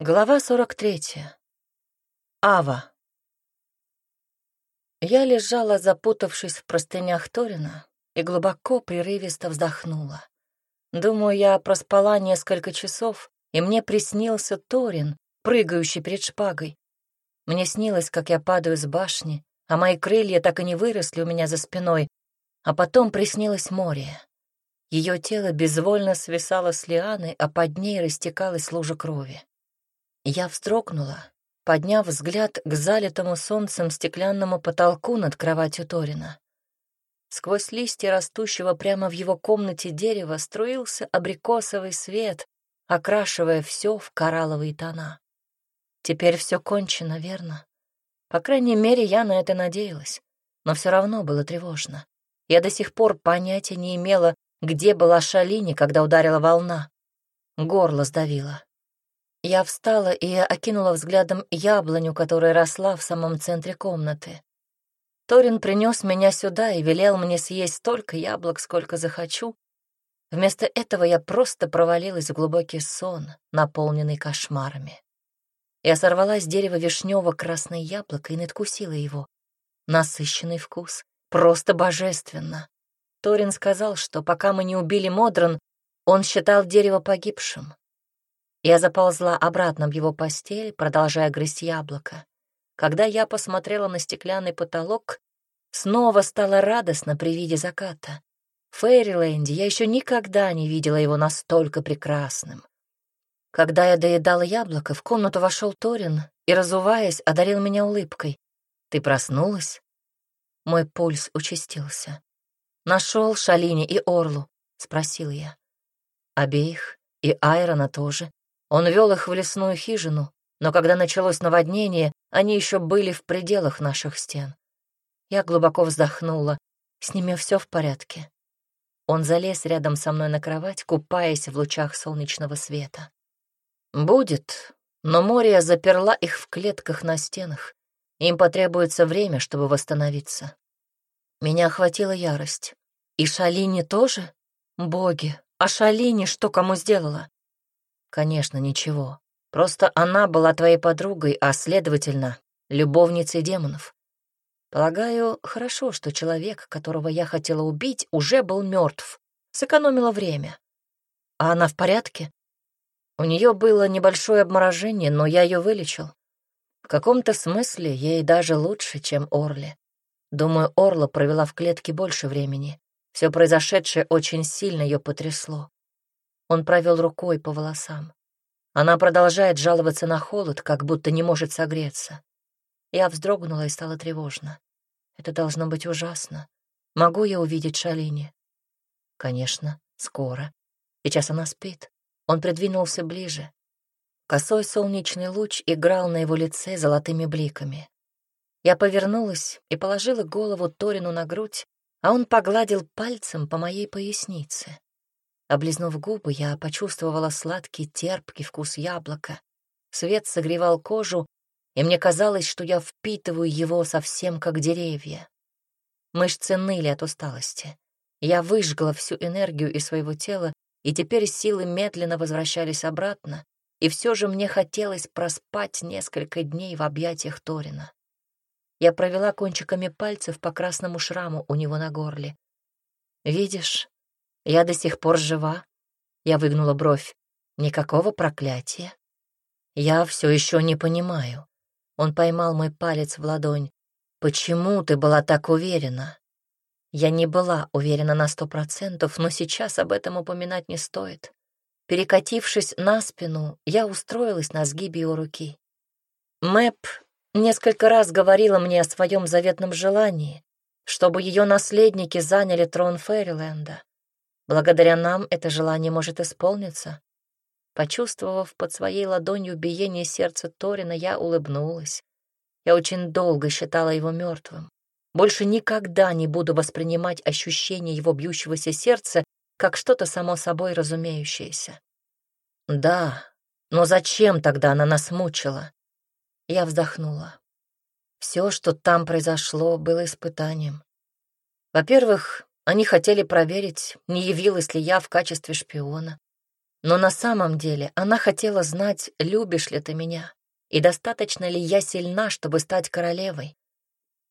Глава 43. Ава. Я лежала, запутавшись в простынях Торина, и глубоко, прерывисто вздохнула. Думаю, я проспала несколько часов, и мне приснился Торин, прыгающий перед шпагой. Мне снилось, как я падаю с башни, а мои крылья так и не выросли у меня за спиной, а потом приснилось море. Ее тело безвольно свисало с лианы, а под ней растекалась лужа крови. Я вздрогнула, подняв взгляд к залитому солнцем стеклянному потолку над кроватью Торина. Сквозь листья растущего прямо в его комнате дерева струился абрикосовый свет, окрашивая все в коралловые тона. Теперь все кончено, верно? По крайней мере, я на это надеялась, но все равно было тревожно. Я до сих пор понятия не имела, где была Шалини, когда ударила волна. Горло сдавило. Я встала и окинула взглядом яблоню, которая росла в самом центре комнаты. Торин принес меня сюда и велел мне съесть столько яблок, сколько захочу. Вместо этого я просто провалилась в глубокий сон, наполненный кошмарами. Я сорвала с дерева вишнево-красное яблоко и надкусила его. Насыщенный вкус, просто божественно. Торин сказал, что пока мы не убили Модрон, он считал дерево погибшим. Я заползла обратно в его постель, продолжая грызть яблоко. Когда я посмотрела на стеклянный потолок, снова стало радостно при виде заката. В Фейриленде я еще никогда не видела его настолько прекрасным. Когда я доедала яблоко, в комнату вошел Торин и, разуваясь, одарил меня улыбкой. «Ты проснулась?» Мой пульс участился. «Нашел Шалини и Орлу?» — спросил я. «Обеих, и Айрона тоже. Он вел их в лесную хижину, но когда началось наводнение, они еще были в пределах наших стен. Я глубоко вздохнула. С ними все в порядке. Он залез рядом со мной на кровать, купаясь в лучах солнечного света. «Будет, но Мория заперла их в клетках на стенах. Им потребуется время, чтобы восстановиться». Меня охватила ярость. «И Шалини тоже? Боги, а Шалини что кому сделала?» Конечно, ничего. Просто она была твоей подругой, а, следовательно, любовницей демонов. Полагаю, хорошо, что человек, которого я хотела убить, уже был мертв. Сэкономила время. А она в порядке? У нее было небольшое обморожение, но я ее вылечил. В каком-то смысле ей даже лучше, чем Орли. Думаю, Орла провела в клетке больше времени. Все произошедшее очень сильно ее потрясло. Он провел рукой по волосам. Она продолжает жаловаться на холод, как будто не может согреться. Я вздрогнула и стало тревожно. Это должно быть ужасно. Могу я увидеть Шалини? Конечно, скоро. Сейчас она спит. Он придвинулся ближе. Косой солнечный луч играл на его лице золотыми бликами. Я повернулась и положила голову Торину на грудь, а он погладил пальцем по моей пояснице. Облизнув губы, я почувствовала сладкий, терпкий вкус яблока. Свет согревал кожу, и мне казалось, что я впитываю его совсем как деревья. Мышцы ныли от усталости. Я выжгла всю энергию из своего тела, и теперь силы медленно возвращались обратно, и все же мне хотелось проспать несколько дней в объятиях Торина. Я провела кончиками пальцев по красному шраму у него на горле. «Видишь, я до сих пор жива. Я выгнула бровь. Никакого проклятия. Я все еще не понимаю. Он поймал мой палец в ладонь. Почему ты была так уверена? Я не была уверена на сто процентов, но сейчас об этом упоминать не стоит. Перекатившись на спину, я устроилась на сгибе его руки. Мэп несколько раз говорила мне о своем заветном желании, чтобы ее наследники заняли трон Фэриленда. Благодаря нам это желание может исполниться. Почувствовав под своей ладонью биение сердца Торина, я улыбнулась. Я очень долго считала его мертвым. Больше никогда не буду воспринимать ощущение его бьющегося сердца как что-то само собой разумеющееся. Да, но зачем тогда она нас мучила? Я вздохнула. Все, что там произошло, было испытанием. Во-первых, они хотели проверить, не явилась ли я в качестве шпиона. Но на самом деле она хотела знать, любишь ли ты меня, и достаточно ли я сильна, чтобы стать королевой.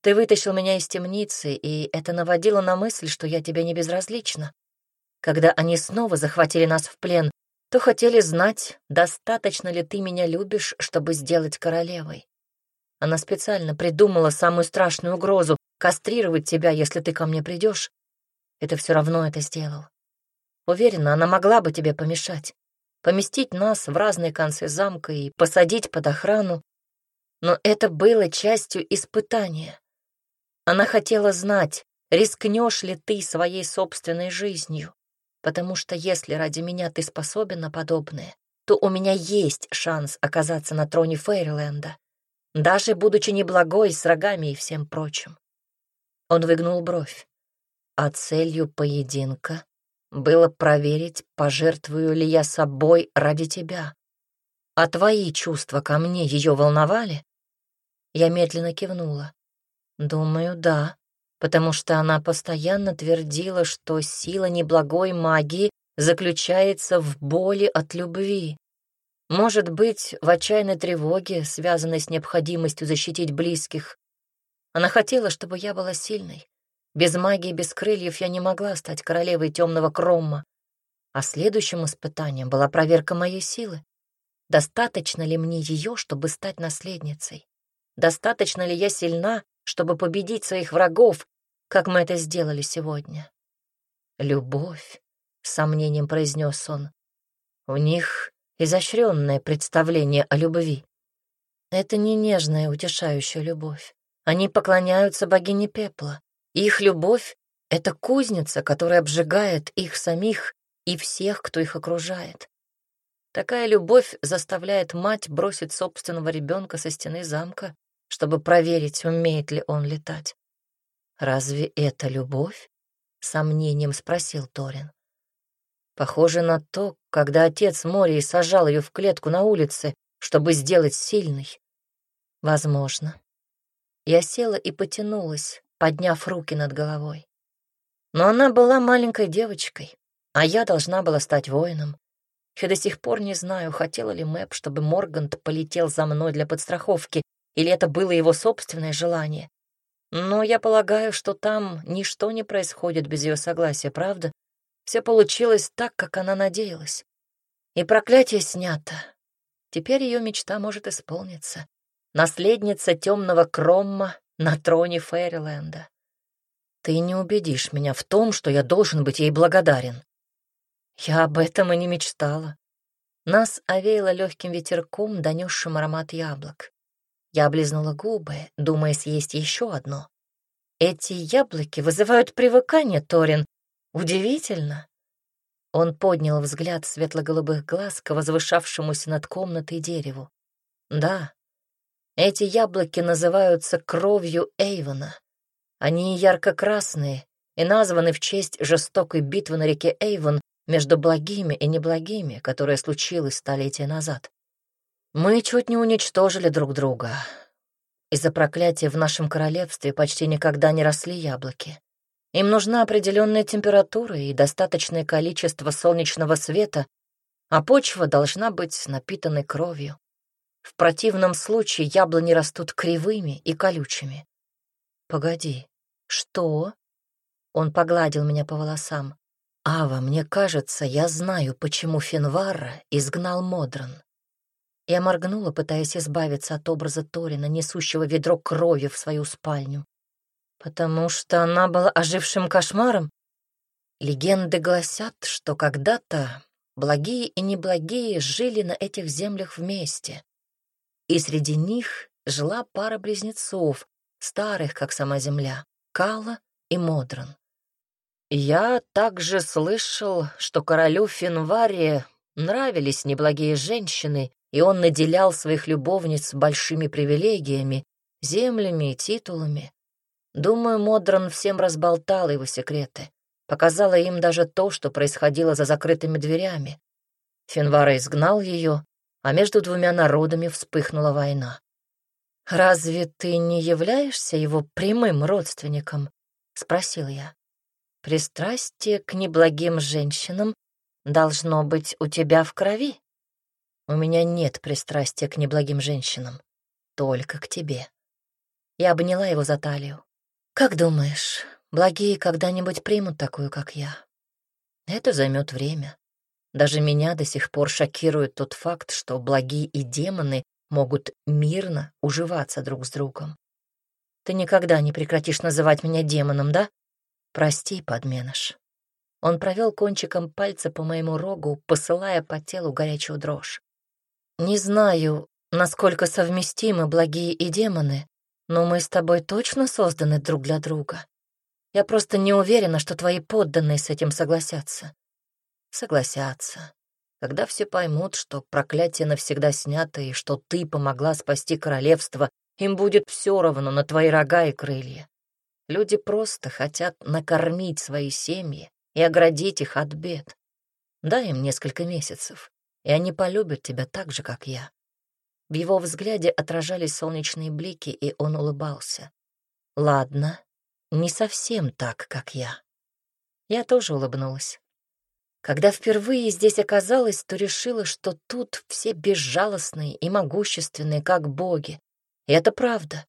Ты вытащил меня из темницы, и это наводило на мысль, что я тебе не безразлична. Когда они снова захватили нас в плен, то хотели знать, достаточно ли ты меня любишь, чтобы сделать королевой. Она специально придумала самую страшную угрозу — кастрировать тебя, если ты ко мне придешь. И ты все равно это сделал. Уверена, она могла бы тебе помешать, поместить нас в разные концы замка и посадить под охрану. Но это было частью испытания. Она хотела знать, рискнешь ли ты своей собственной жизнью, потому что если ради меня ты способен на подобное, то у меня есть шанс оказаться на троне Фейрленда, даже будучи неблагой с рогами и всем прочим. Он выгнул бровь. А целью поединка было проверить, пожертвую ли я собой ради тебя. А твои чувства ко мне ее волновали? Я медленно кивнула. Думаю, да, потому что она постоянно твердила, что сила неблагой магии заключается в боли от любви. Может быть, в отчаянной тревоге, связанной с необходимостью защитить близких. Она хотела, чтобы я была сильной, без магии, без крыльев я не могла стать королевой темного Кромма. А следующим испытанием была проверка моей силы. Достаточно ли мне ее, чтобы стать наследницей? Достаточно ли я сильна, чтобы победить своих врагов, как мы это сделали сегодня? Любовь, — сомнением произнес он. У них изощренное представление о любви. Это не нежная, утешающая любовь. Они поклоняются богине пепла. Их любовь — это кузница, которая обжигает их самих и всех, кто их окружает. Такая любовь заставляет мать бросить собственного ребенка со стены замка, чтобы проверить, умеет ли он летать. «Разве это любовь?» — сомнением спросил Торин. Похоже на то, когда отец Мории сажал ее в клетку на улице, чтобы сделать сильной. Возможно. Я села и потянулась, подняв руки над головой. Но она была маленькой девочкой, а я должна была стать воином. Я до сих пор не знаю, хотела ли Мэп, чтобы Моргант полетел за мной для подстраховки, или это было его собственное желание. Но я полагаю, что там ничто не происходит без ее согласия, правда? Все получилось так, как она надеялась. И проклятие снято. Теперь ее мечта может исполниться. Наследница темного Кромма на троне Фэриленда. Ты не убедишь меня в том, что я должен быть ей благодарен. Я об этом и не мечтала. Нас овеяло легким ветерком, донесшим аромат яблок. Я облизнула губы, думая съесть еще одно. Эти яблоки вызывают привыкание, Торин. Удивительно. Он поднял взгляд светло-голубых глаз к возвышавшемуся над комнатой дереву. Да, эти яблоки называются кровью Эйвона. Они ярко-красные и названы в честь жестокой битвы на реке Эйвон между благими и неблагими, которая случилась столетия назад. Мы чуть не уничтожили друг друга. Из-за проклятия в нашем королевстве почти никогда не росли яблоки. Им нужна определенная температура и достаточное количество солнечного света, а почва должна быть напитанной кровью. В противном случае яблони растут кривыми и колючими. Погоди, что? Он погладил меня по волосам. Ава, мне кажется, я знаю, почему Финвара изгнал Модран. Я моргнула, пытаясь избавиться от образа Торина, несущего ведро крови в свою спальню. Потому что она была ожившим кошмаром? Легенды гласят, что когда-то благие и неблагие жили на этих землях вместе и среди них жила пара близнецов, старых, как сама земля, Кала и Модран. Я также слышал, что королю Финваре нравились неблагие женщины, и он наделял своих любовниц большими привилегиями, землями и титулами. Думаю, Модран всем разболтал его секреты, показала им даже то, что происходило за закрытыми дверями. Финвара изгнал ее, а между двумя народами вспыхнула война. «Разве ты не являешься его прямым родственником?» — спросил я. Пристрастие к неблагим женщинам должно быть у тебя в крови. У меня нет пристрастия к неблагим женщинам, только к тебе. Я обняла его за талию. Как думаешь, благие когда-нибудь примут такую, как я? Это займет время. Даже меня до сих пор шокирует тот факт, что благие и демоны могут мирно уживаться друг с другом. Ты никогда не прекратишь называть меня демоном, да? Прости, подменыш. Он провел кончиком пальца по моему рогу, посылая по телу горячую дрожь. Не знаю, насколько совместимы благие и демоны, но мы с тобой точно созданы друг для друга. Я просто не уверена, что твои подданные с этим согласятся. Согласятся. Когда все поймут, что проклятие навсегда снято и что ты помогла спасти королевство, им будет все равно на твои рога и крылья. Люди просто хотят накормить свои семьи и оградить их от бед. Дай им несколько месяцев, и они полюбят тебя так же, как я. В его взгляде отражались солнечные блики, и он улыбался. Ладно, не совсем так, как я. Я тоже улыбнулась. Когда впервые здесь оказалась, то решила, что тут все безжалостные и могущественные, как боги. И это правда.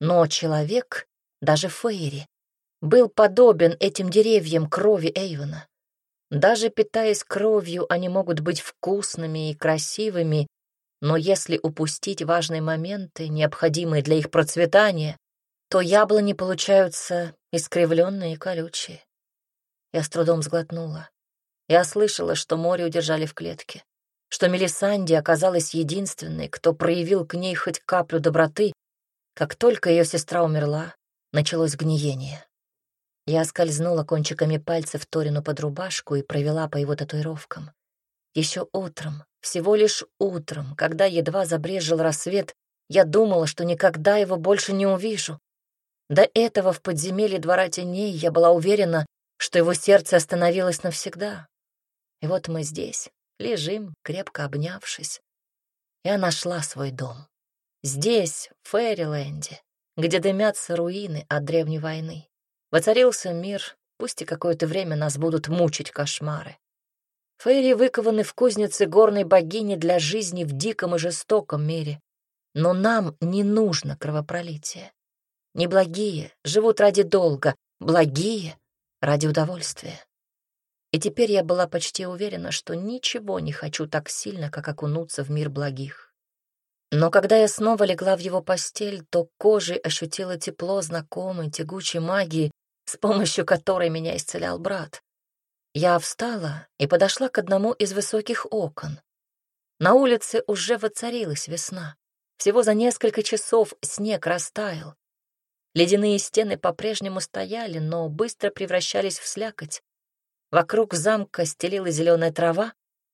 Но человек, даже Фейри, был подобен этим деревьям крови Эйвена. Даже питаясь кровью, они могут быть вкусными и красивыми, но если упустить важные моменты, необходимые для их процветания, то яблони получаются искривленные и колючие. Я с трудом сглотнула. Я слышала, что море удержали в клетке, что Мелисанди оказалась единственной, кто проявил к ней хоть каплю доброты. Как только ее сестра умерла, началось гниение. Я скользнула кончиками пальцев Торину под рубашку и провела по его татуировкам. Еще утром, всего лишь утром, когда едва забрежил рассвет, я думала, что никогда его больше не увижу. До этого в подземелье двора теней я была уверена, что его сердце остановилось навсегда. И вот мы здесь, лежим, крепко обнявшись. Я нашла свой дом. Здесь, в Фэриленде, где дымятся руины от древней войны. Воцарился мир, пусть и какое-то время нас будут мучить кошмары. Фейри выкованы в кузнице горной богини для жизни в диком и жестоком мире. Но нам не нужно кровопролитие. Неблагие живут ради долга, благие — ради удовольствия. И теперь я была почти уверена, что ничего не хочу так сильно, как окунуться в мир благих. Но когда я снова легла в его постель, то кожей ощутила тепло знакомой тягучей магии, с помощью которой меня исцелял брат. Я встала и подошла к одному из высоких окон. На улице уже воцарилась весна. Всего за несколько часов снег растаял. Ледяные стены по-прежнему стояли, но быстро превращались в слякоть. Вокруг замка стелила зеленая трава,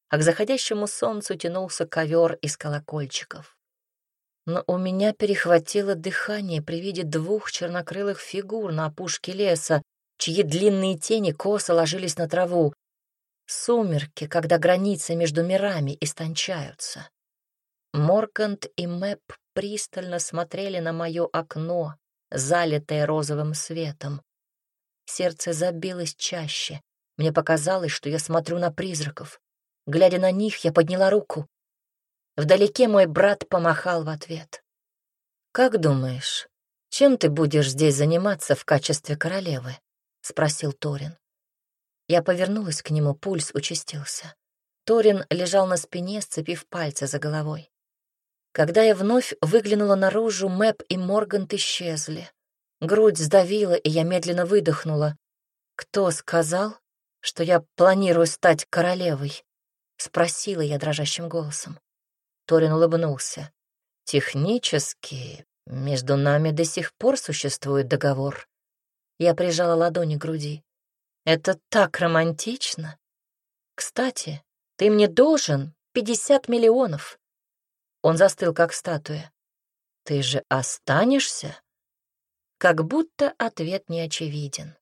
а к заходящему солнцу тянулся ковер из колокольчиков но у меня перехватило дыхание при виде двух чернокрылых фигур на опушке леса, чьи длинные тени косо ложились на траву. Сумерки, когда границы между мирами истончаются. Моркант и Мэп пристально смотрели на мое окно, залитое розовым светом. Сердце забилось чаще. Мне показалось, что я смотрю на призраков. Глядя на них, я подняла руку. Вдалеке мой брат помахал в ответ. «Как думаешь, чем ты будешь здесь заниматься в качестве королевы?» — спросил Торин. Я повернулась к нему, пульс участился. Торин лежал на спине, сцепив пальцы за головой. Когда я вновь выглянула наружу, Мэп и Моргант исчезли. Грудь сдавила, и я медленно выдохнула. «Кто сказал, что я планирую стать королевой?» — спросила я дрожащим голосом. Торин улыбнулся. «Технически между нами до сих пор существует договор». Я прижала ладони к груди. «Это так романтично. Кстати, ты мне должен пятьдесят миллионов». Он застыл, как статуя. «Ты же останешься?» Как будто ответ не очевиден.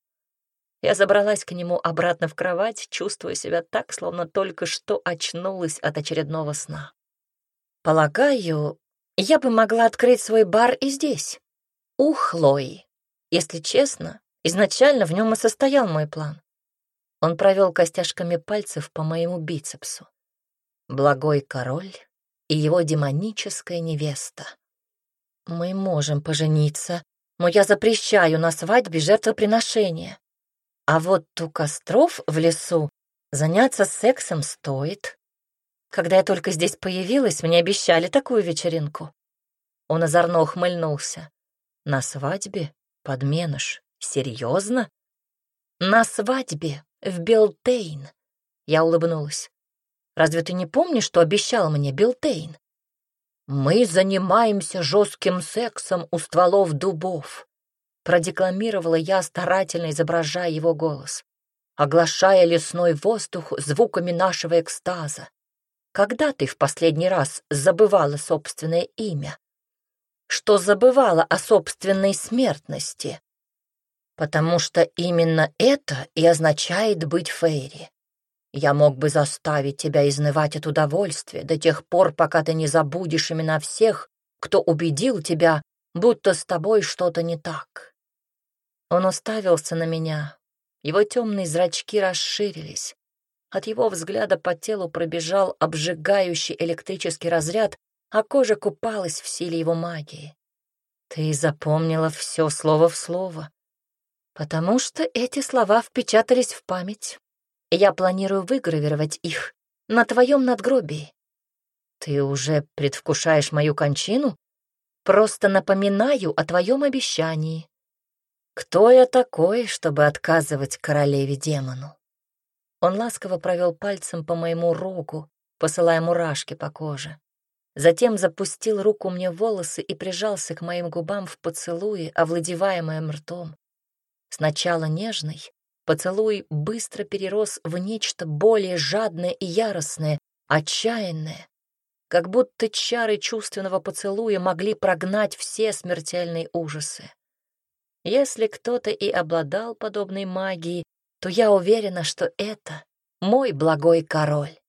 Я забралась к нему обратно в кровать, чувствуя себя так, словно только что очнулась от очередного сна. Полагаю, я бы могла открыть свой бар и здесь, у Хлои. Если честно, изначально в нем и состоял мой план. Он провел костяшками пальцев по моему бицепсу. Благой король и его демоническая невеста. Мы можем пожениться, но я запрещаю на свадьбе жертвоприношения. А вот у костров в лесу заняться сексом стоит. Когда я только здесь появилась, мне обещали такую вечеринку. Он озорно ухмыльнулся. На свадьбе? Подменыш. Серьезно? На свадьбе в Белтейн. Я улыбнулась. Разве ты не помнишь, что обещал мне Белтейн? «Мы занимаемся жестким сексом у стволов дубов», продекламировала я, старательно изображая его голос, оглашая лесной воздух звуками нашего экстаза. «Когда ты в последний раз забывала собственное имя? Что забывала о собственной смертности?» «Потому что именно это и означает быть Фейри. Я мог бы заставить тебя изнывать от удовольствия до тех пор, пока ты не забудешь имена всех, кто убедил тебя, будто с тобой что-то не так. Он уставился на меня. Его темные зрачки расширились. От его взгляда по телу пробежал обжигающий электрический разряд, а кожа купалась в силе его магии. Ты запомнила все слово в слово, потому что эти слова впечатались в память. Я планирую выгравировать их на твоем надгробии. Ты уже предвкушаешь мою кончину? Просто напоминаю о твоем обещании. Кто я такой, чтобы отказывать королеве-демону? Он ласково провел пальцем по моему рогу, посылая мурашки по коже. Затем запустил руку мне в волосы и прижался к моим губам в поцелуе, овладевая моим ртом. Сначала нежный, Поцелуй быстро перерос в нечто более жадное и яростное, отчаянное, как будто чары чувственного поцелуя могли прогнать все смертельные ужасы. Если кто-то и обладал подобной магией, то я уверена, что это мой благой король.